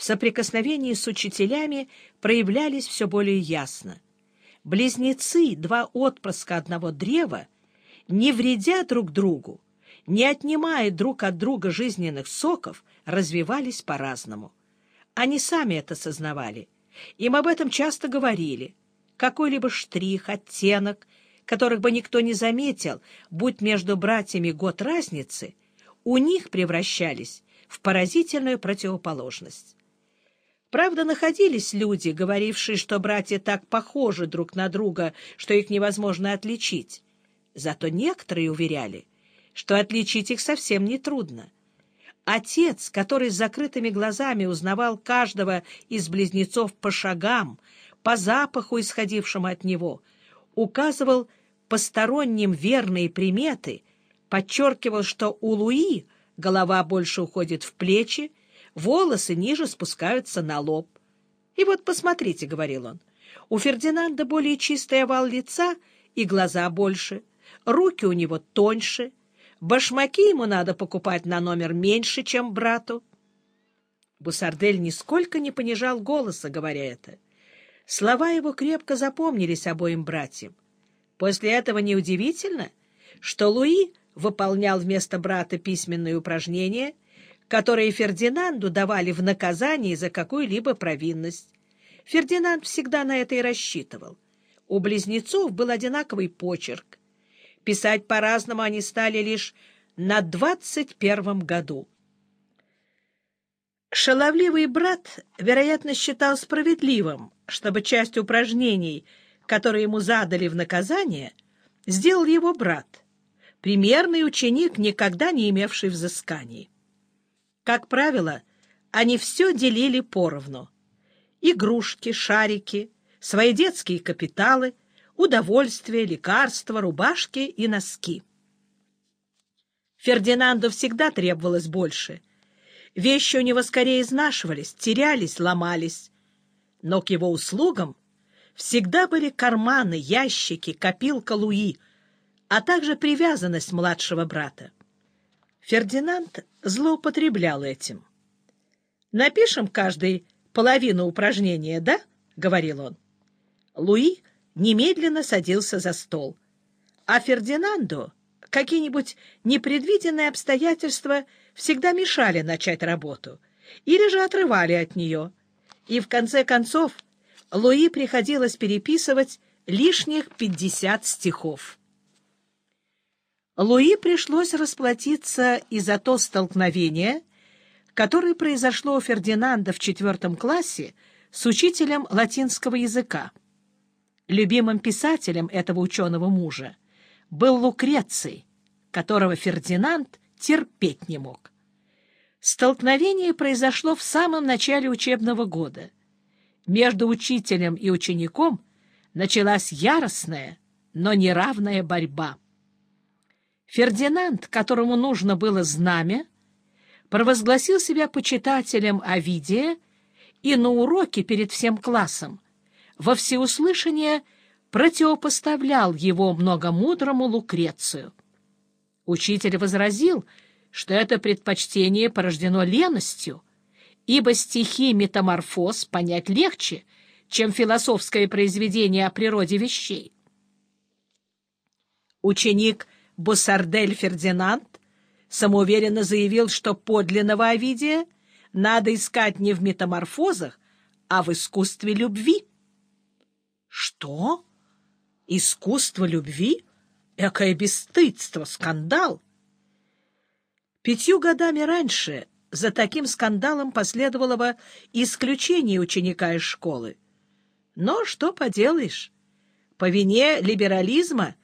в соприкосновении с учителями проявлялись все более ясно. Близнецы, два отпрыска одного древа, не вредя друг другу, не отнимая друг от друга жизненных соков, развивались по-разному. Они сами это сознавали. Им об этом часто говорили. Какой-либо штрих, оттенок, которых бы никто не заметил, будь между братьями год разницы, у них превращались в поразительную противоположность. Правда, находились люди, говорившие, что братья так похожи друг на друга, что их невозможно отличить. Зато некоторые уверяли, что отличить их совсем нетрудно. Отец, который с закрытыми глазами узнавал каждого из близнецов по шагам, по запаху, исходившему от него, указывал посторонним верные приметы, подчеркивал, что у Луи голова больше уходит в плечи, волосы ниже спускаются на лоб. «И вот посмотрите», — говорил он, — «у Фердинанда более чистый овал лица и глаза больше, руки у него тоньше, башмаки ему надо покупать на номер меньше, чем брату». Бусардель нисколько не понижал голоса, говоря это. Слова его крепко запомнились обоим братьям. После этого неудивительно, что Луи выполнял вместо брата письменные упражнения, которые Фердинанду давали в наказании за какую-либо провинность. Фердинанд всегда на это и рассчитывал. У близнецов был одинаковый почерк. Писать по-разному они стали лишь на двадцать первом году. Шаловливый брат, вероятно, считал справедливым, чтобы часть упражнений, которые ему задали в наказание, сделал его брат — примерный ученик, никогда не имевший взысканий. Как правило, они все делили поровну. Игрушки, шарики, свои детские капиталы, удовольствия, лекарства, рубашки и носки. Фердинанду всегда требовалось больше. Вещи у него скорее изнашивались, терялись, ломались. Но к его услугам всегда были карманы, ящики, копилка Луи — а также привязанность младшего брата. Фердинанд злоупотреблял этим. «Напишем каждый половину упражнения, да?» — говорил он. Луи немедленно садился за стол, а Фердинанду какие-нибудь непредвиденные обстоятельства всегда мешали начать работу или же отрывали от нее, и в конце концов Луи приходилось переписывать лишних пятьдесят стихов. Луи пришлось расплатиться и за то столкновение, которое произошло у Фердинанда в четвертом классе с учителем латинского языка. Любимым писателем этого ученого мужа был Лукреций, которого Фердинанд терпеть не мог. Столкновение произошло в самом начале учебного года. Между учителем и учеником началась яростная, но неравная борьба. Фердинанд, которому нужно было знамя, провозгласил себя почитателем Овидия и на уроке перед всем классом во всеуслышание противопоставлял его многомудрому Лукрецию. Учитель возразил, что это предпочтение порождено леностью, ибо стихи «Метаморфоз» понять легче, чем философское произведение о природе вещей. Ученик — Бусардель Фердинанд самоуверенно заявил, что подлинного Овидия надо искать не в метаморфозах, а в искусстве любви. Что? Искусство любви? Экое бесстыдство, скандал! Пятью годами раньше за таким скандалом последовало бы исключение ученика из школы. Но что поделаешь? По вине либерализма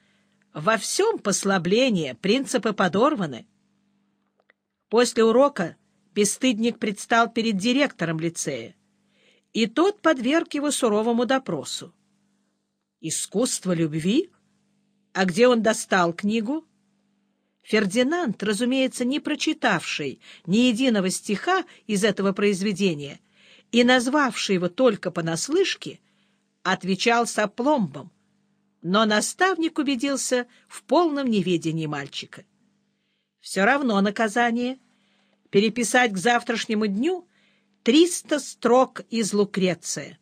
во всем послабление, принципы подорваны. После урока бесстыдник предстал перед директором лицея, и тот подверг его суровому допросу. «Искусство любви? А где он достал книгу?» Фердинанд, разумеется, не прочитавший ни единого стиха из этого произведения и назвавший его только понаслышке, отвечал с опломбом но наставник убедился в полном неведении мальчика. Все равно наказание — переписать к завтрашнему дню триста строк из Лукреция.